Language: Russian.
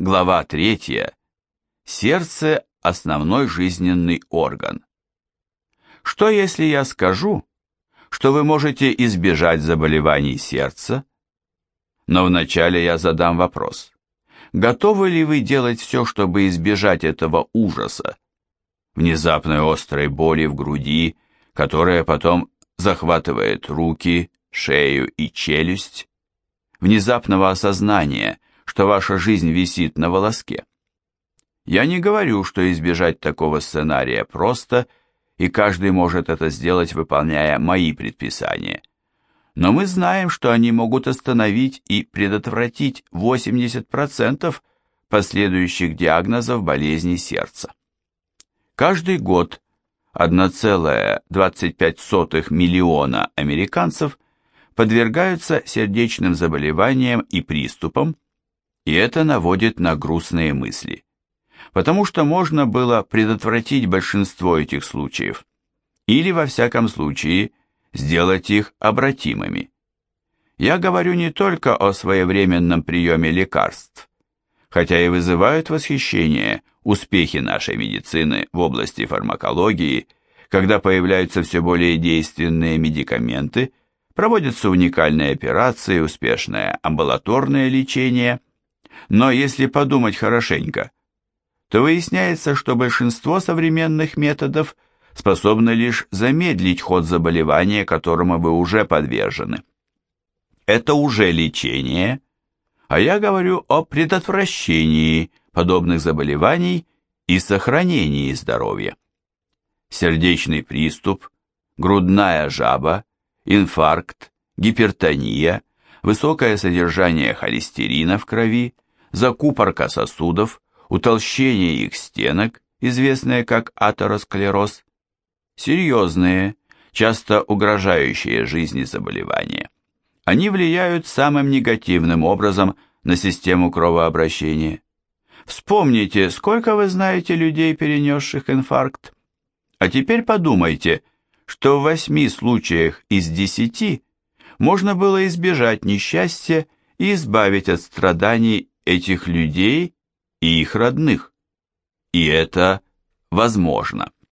Глава 3. Сердце – основной жизненный орган. Что если я скажу, что вы можете избежать заболеваний сердца? Но вначале я задам вопрос. Готовы ли вы делать все, чтобы избежать этого ужаса? Внезапной острой боли в груди, которая потом захватывает руки, шею и челюсть? Внезапного осознания – что ваша жизнь висит на волоске. Я не говорю, что избежать такого сценария просто, и каждый может это сделать, выполняя мои предписания. Но мы знаем, что они могут остановить и предотвратить 80% последующих диагнозов болезней сердца. Каждый год 1,25 миллиона американцев подвергаются сердечным заболеваниям и приступам, и это наводит на грустные мысли. Потому что можно было предотвратить большинство этих случаев, или, во всяком случае, сделать их обратимыми. Я говорю не только о своевременном приеме лекарств, хотя и вызывают восхищение успехи нашей медицины в области фармакологии, когда появляются все более действенные медикаменты, проводятся уникальные операции, успешное амбулаторное лечение – но если подумать хорошенько, то выясняется, что большинство современных методов способны лишь замедлить ход заболевания, которому вы уже подвержены. Это уже лечение, а я говорю о предотвращении подобных заболеваний и сохранении здоровья. Сердечный приступ, грудная жаба, инфаркт, гипертония, высокое содержание холестерина в крови – закупорка сосудов, утолщение их стенок, известное как атеросклероз, серьезные, часто угрожающие жизни заболевания. Они влияют самым негативным образом на систему кровообращения. Вспомните, сколько вы знаете людей, перенесших инфаркт. А теперь подумайте, что в восьми случаях из десяти можно было избежать несчастья и избавить от страданий этих людей и их родных. И это возможно.